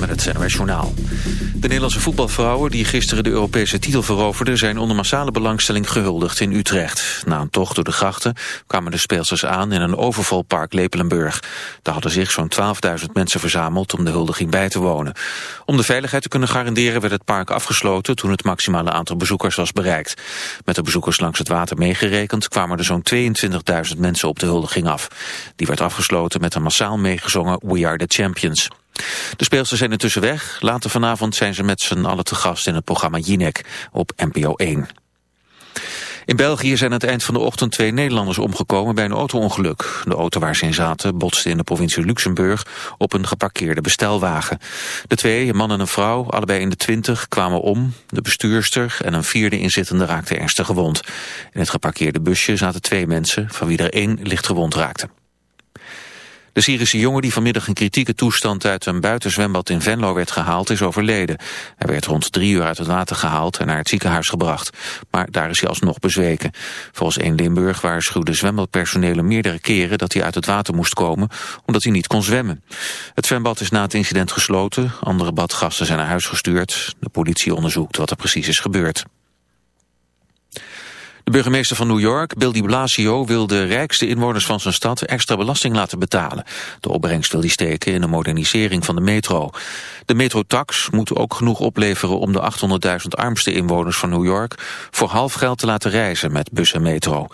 met het NOS Journaal. De Nederlandse voetbalvrouwen die gisteren de Europese titel veroverden... zijn onder massale belangstelling gehuldigd in Utrecht. Na een tocht door de grachten kwamen de speelsters aan... in een overvol park Lepelenburg. Daar hadden zich zo'n 12.000 mensen verzameld om de huldiging bij te wonen. Om de veiligheid te kunnen garanderen werd het park afgesloten... toen het maximale aantal bezoekers was bereikt. Met de bezoekers langs het water meegerekend... kwamen er zo'n 22.000 mensen op de huldiging af. Die werd afgesloten met een massaal meegezongen We Are The Champions. De speelsters zijn intussen weg. Later vanavond zijn ze met z'n allen te gast in het programma Jinek op NPO 1. In België zijn aan het eind van de ochtend twee Nederlanders omgekomen bij een auto-ongeluk. De auto waar ze in zaten botste in de provincie Luxemburg op een geparkeerde bestelwagen. De twee, een man en een vrouw, allebei in de twintig, kwamen om. De bestuurster en een vierde inzittende raakten ernstig gewond. In het geparkeerde busje zaten twee mensen, van wie er één licht gewond raakte. De Syrische jongen die vanmiddag in kritieke toestand uit een buitenzwembad in Venlo werd gehaald is overleden. Hij werd rond drie uur uit het water gehaald en naar het ziekenhuis gebracht. Maar daar is hij alsnog bezweken. Volgens 1 Limburg waarschuwde zwembadpersonelen meerdere keren dat hij uit het water moest komen omdat hij niet kon zwemmen. Het zwembad is na het incident gesloten. Andere badgasten zijn naar huis gestuurd. De politie onderzoekt wat er precies is gebeurd. De burgemeester van New York, Bill de Blasio, wil de rijkste inwoners van zijn stad extra belasting laten betalen. De opbrengst wil hij steken in de modernisering van de metro. De metrotax moet ook genoeg opleveren om de 800.000 armste inwoners van New York voor half geld te laten reizen met bus en metro.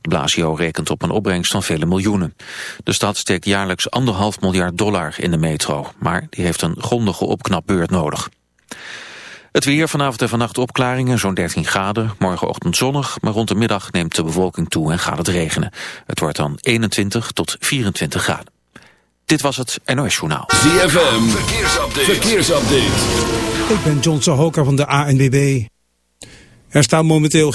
De Blasio rekent op een opbrengst van vele miljoenen. De stad steekt jaarlijks anderhalf miljard dollar in de metro, maar die heeft een grondige opknapbeurt nodig. Het weer vanavond en vannacht opklaringen, zo'n 13 graden. Morgenochtend zonnig, maar rond de middag neemt de bewolking toe en gaat het regenen. Het wordt dan 21 tot 24 graden. Dit was het NOS Journaal. ZFM, verkeersupdate. verkeersupdate. Ik ben John Sahoka van de ANWB. Er staan momenteel...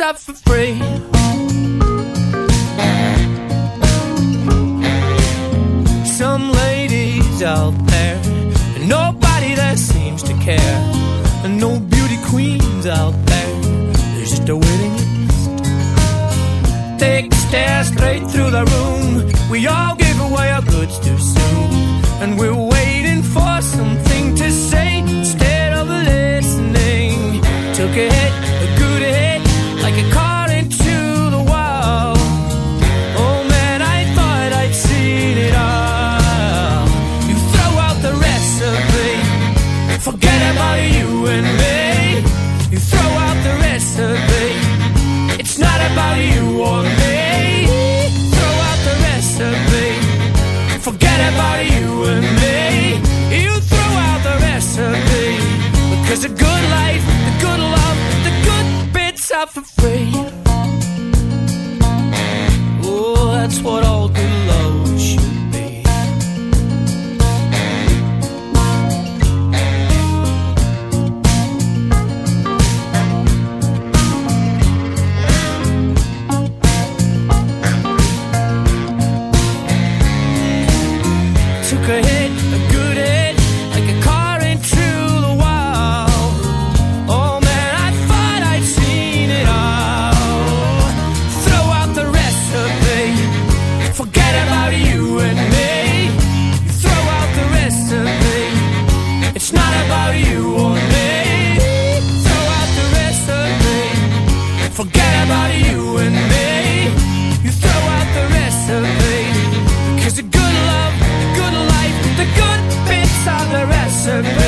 are for free. some ladies out there, and nobody that seems to care, and no beauty queens out there. There's just a waiting list. Take a stare straight through the room. Good for free. Oh, that's what all about you and me. You throw out the the good love, the good life, the good bits are the recipe.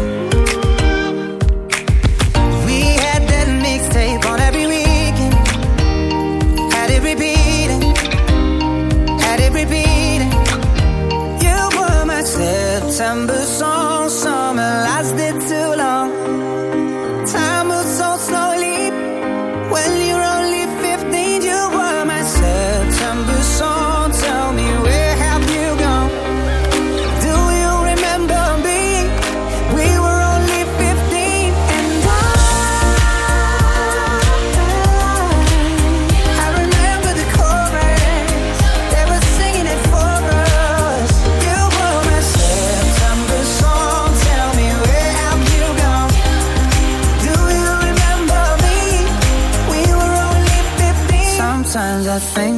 December.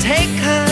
take her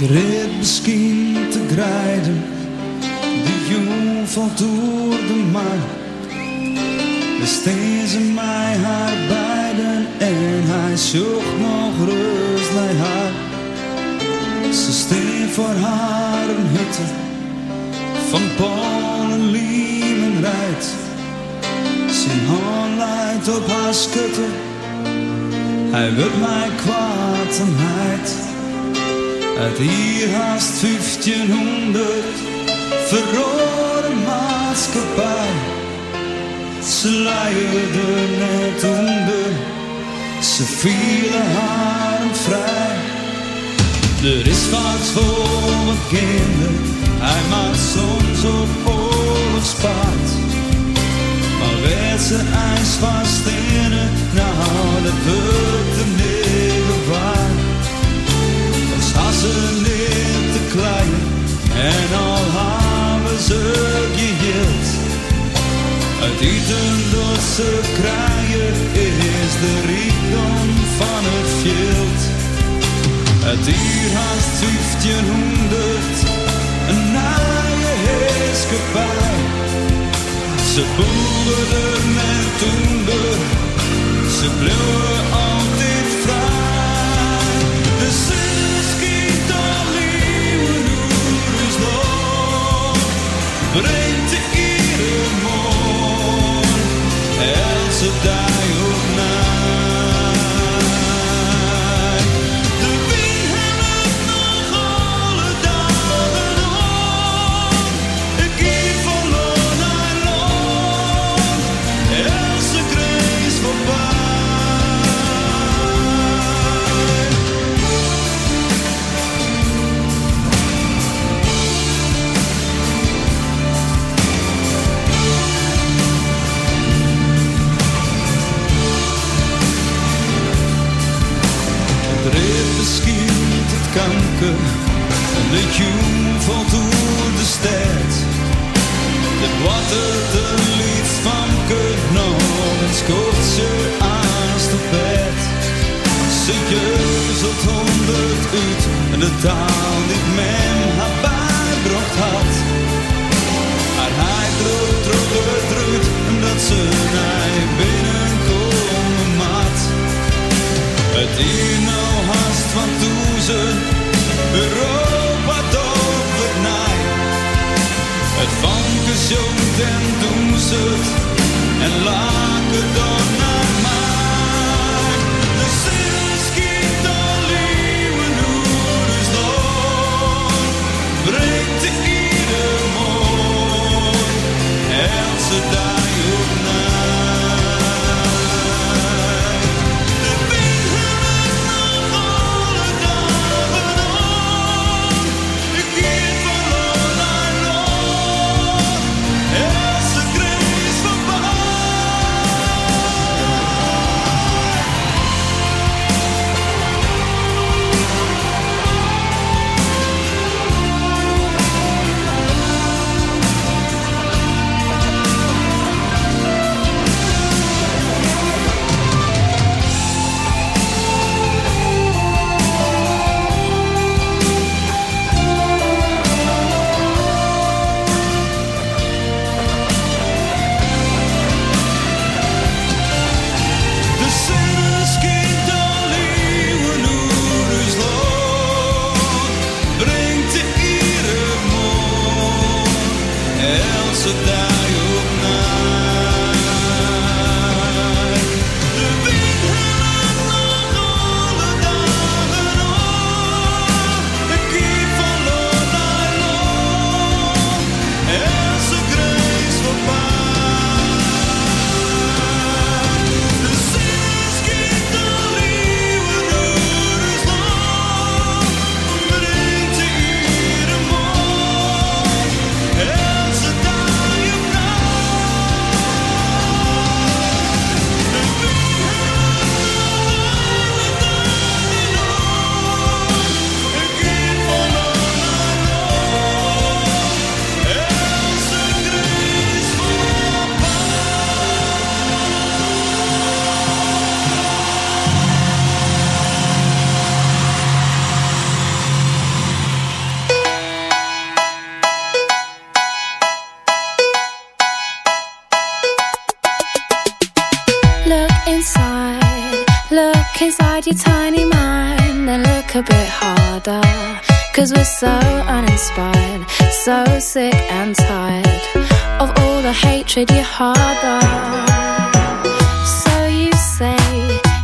De rit misschien te grijden, de jong valt door de maan. Besteed ze mij haar beiden en hij zocht nog rust bij haar. Ze steen voor haar een hutte van Paul en Liemen rijdt. Zijn hand leidt op haar schutte, hij wil mij kwaad en heid. Uit hier haast 1500 verrode maatschappij. Ze leiden net onder, ze vielen haar vrij. Er is wat voor kinderen, hij maakt soms op oorlogspaard. Maar werd ze ijs vast in het, nou dat wordt hem niet ze niet te klein en al hebben ze geheeld. Het eten dat ze krijgen is de rijkdom van het veld. Het hier haast 1500, een naaie heerskepaar. Ze boeren met toender, ze bleven altijd But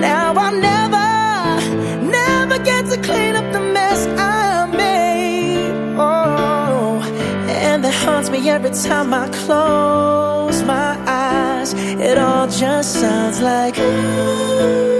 Now I'll never, never get to clean up the mess I made. Oh, and that haunts me every time I close my eyes. It all just sounds like. Mm,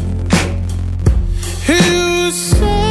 say